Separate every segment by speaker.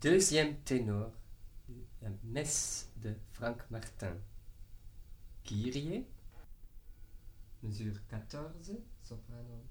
Speaker 1: deuxième ténor, la messe de Franck Martin. Kyrie, mesure 14, soprano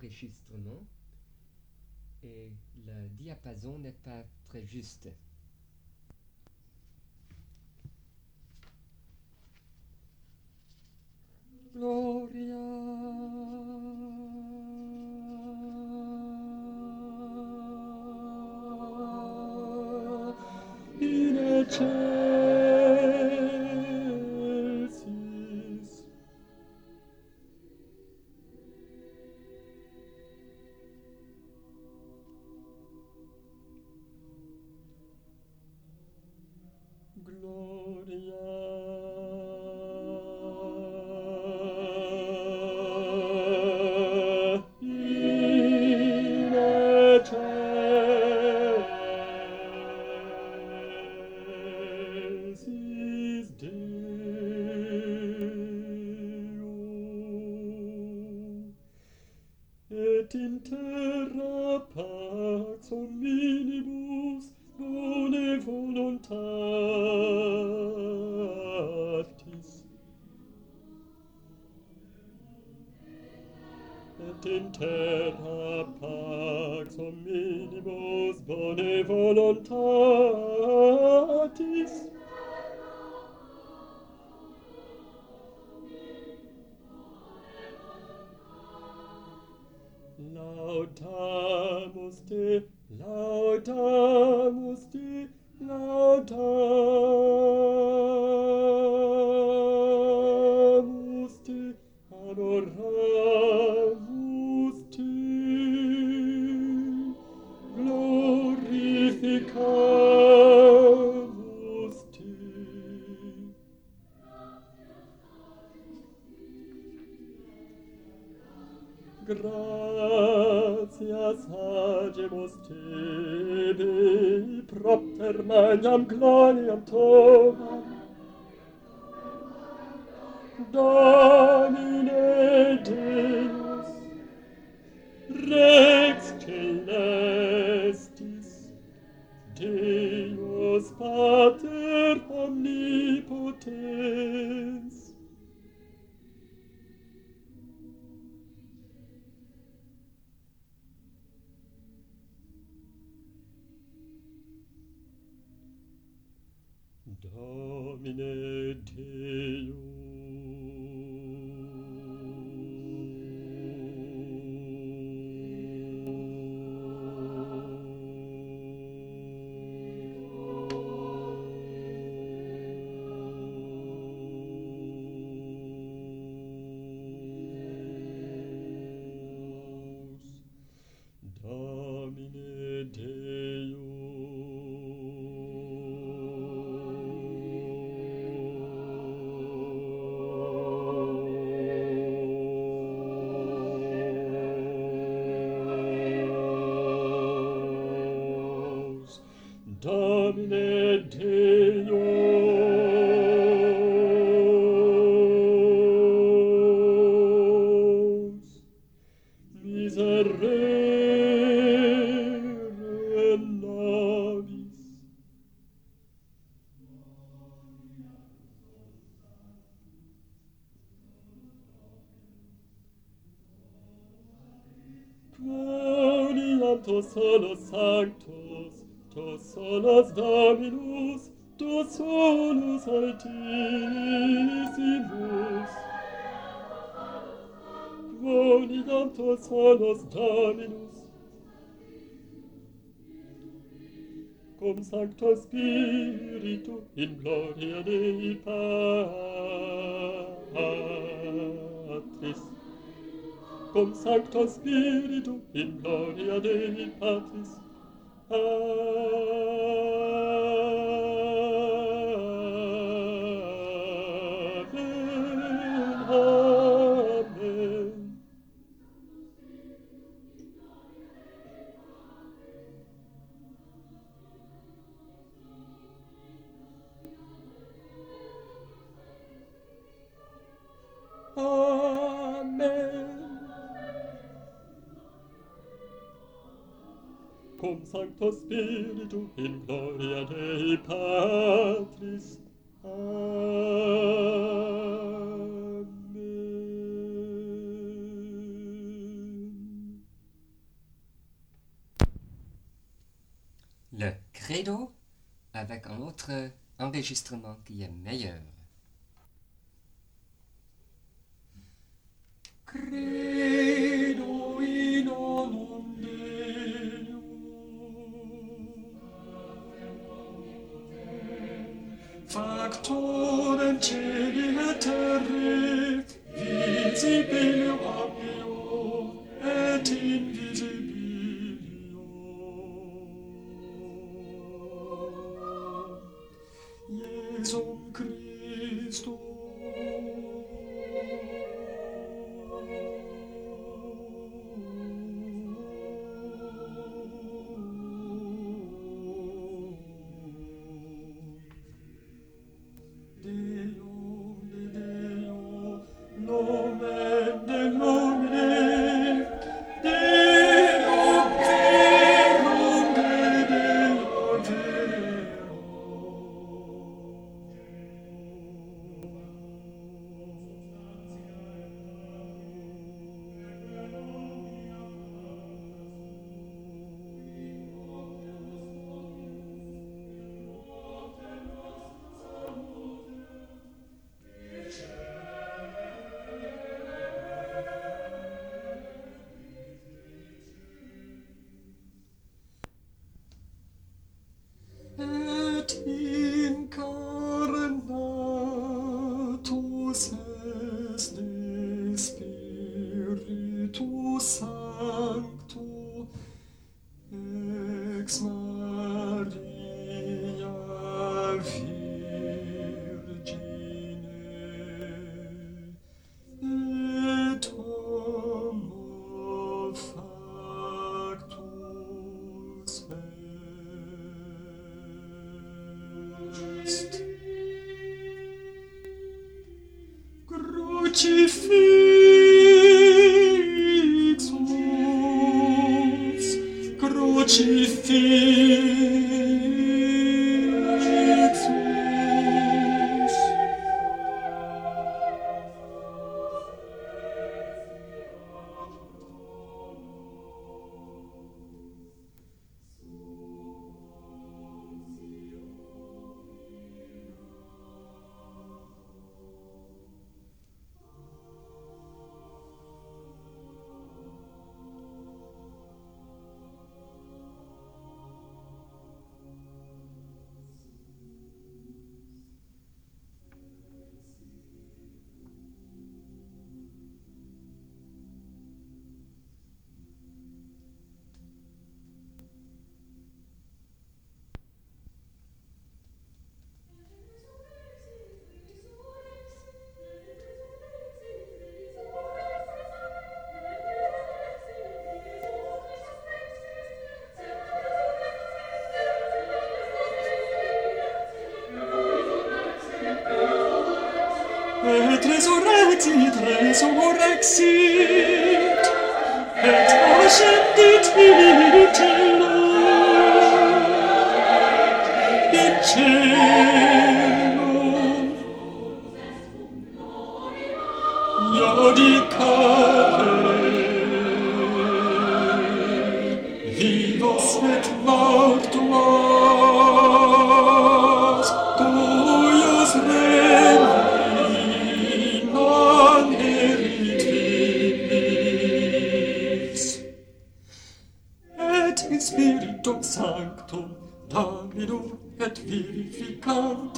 Speaker 1: enregistrement et le diapason n'est pas très juste. see et in terra pax hominibus bone voluntatis. Laudamus te, laudamus te, laudamus Deus agimus tibi propter magnam gloriam tomam. Domine Deus, Rex Celestis, Deus Pater Omnipotens, Domine Deus, Dominus Sanctus, tu solas Dominus, tu solus altissimus. Quonidam tu solas Dominus, cum Sancto Spiritu in gloria Dei Patris cum sancto spiritu in gloria Dei Patris. Amen. Cum Sancto Spiritu in gloria Dei Patris. Amen.
Speaker 2: Le credo avec un autre enregistrement qui est meilleur.
Speaker 1: so Et resurrexit, resurrexit, et ascendit in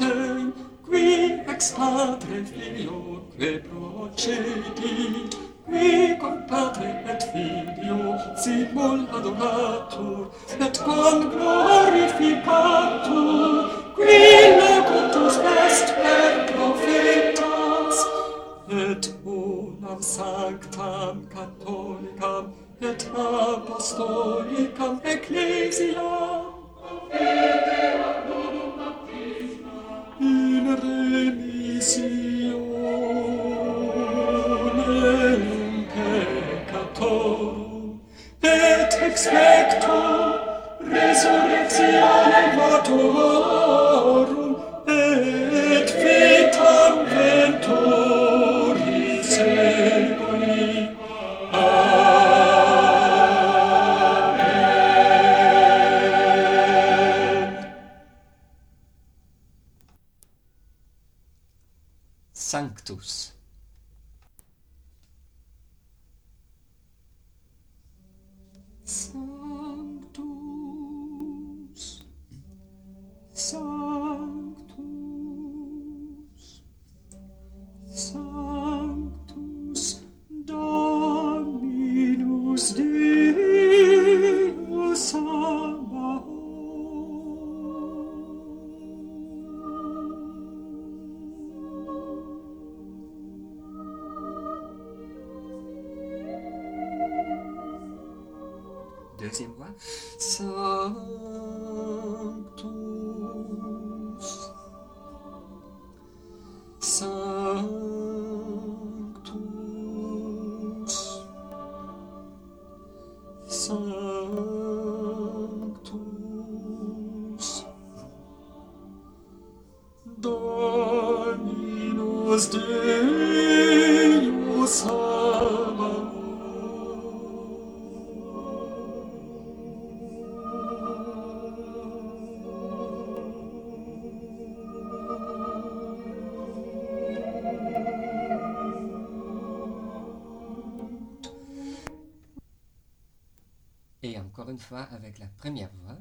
Speaker 1: protein, qui ex patre filio, que procedit qui cum patre et filio simul adoratur, et con glorificatur, qui locutus est per profetas, et unam sanctam catholicam et apostolicam ecclesiam, Amen. Visione peccatorum et expecto resurrectionem mortuorum
Speaker 2: Actus. Oh. Avec la première voix.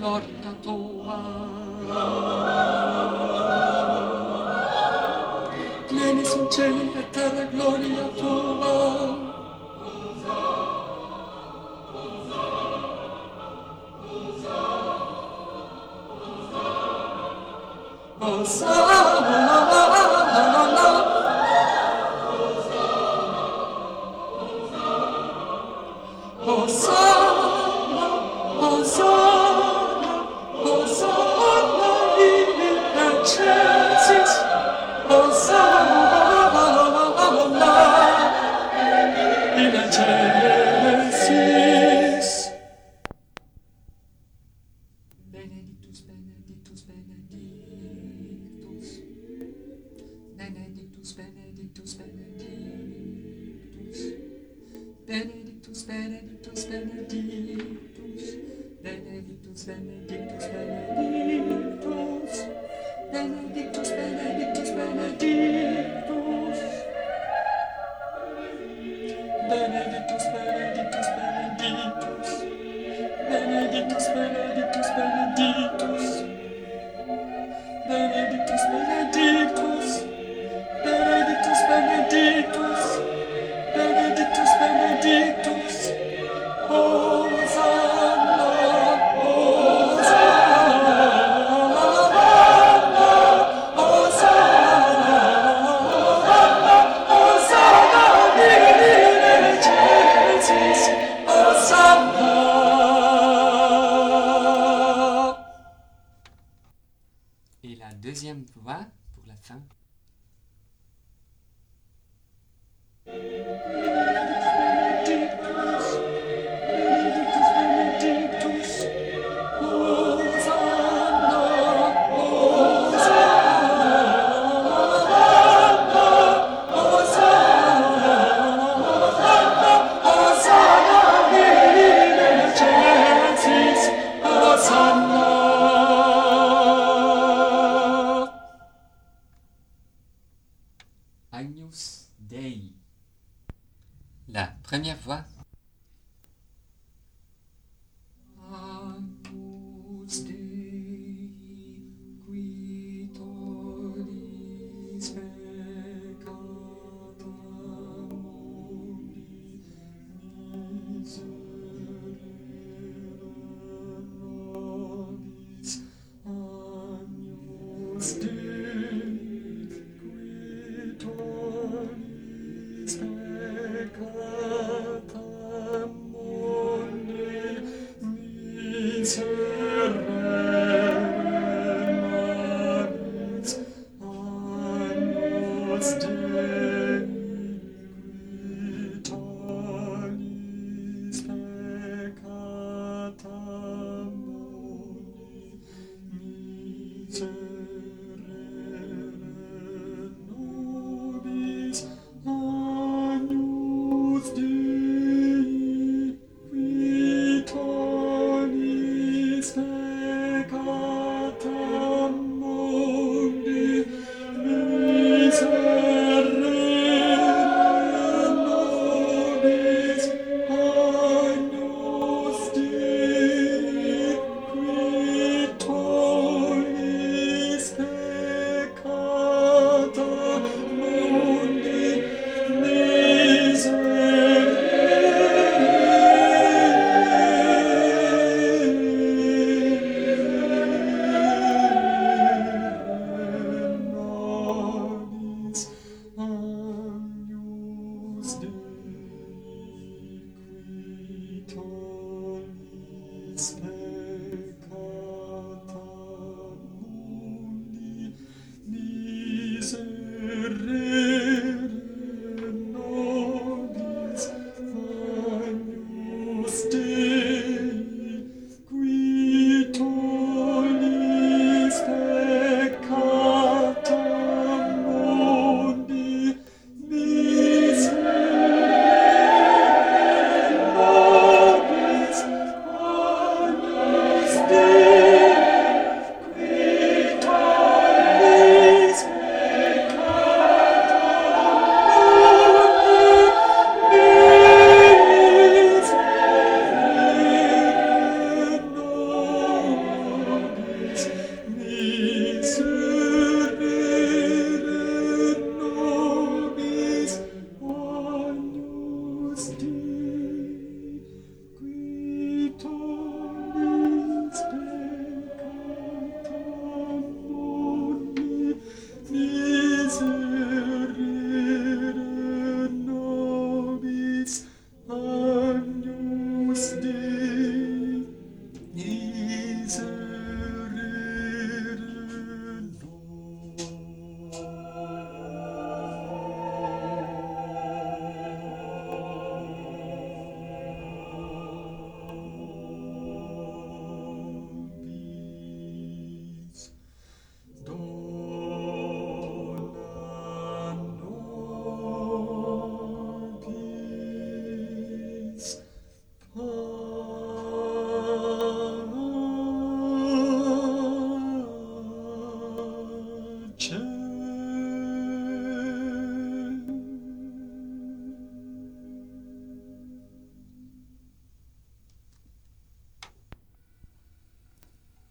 Speaker 1: l'orta tua. Pieni sono cieli e terra gloria tua. Osa, osa, osa.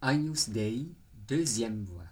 Speaker 1: Agnus Dei, deuxième voix.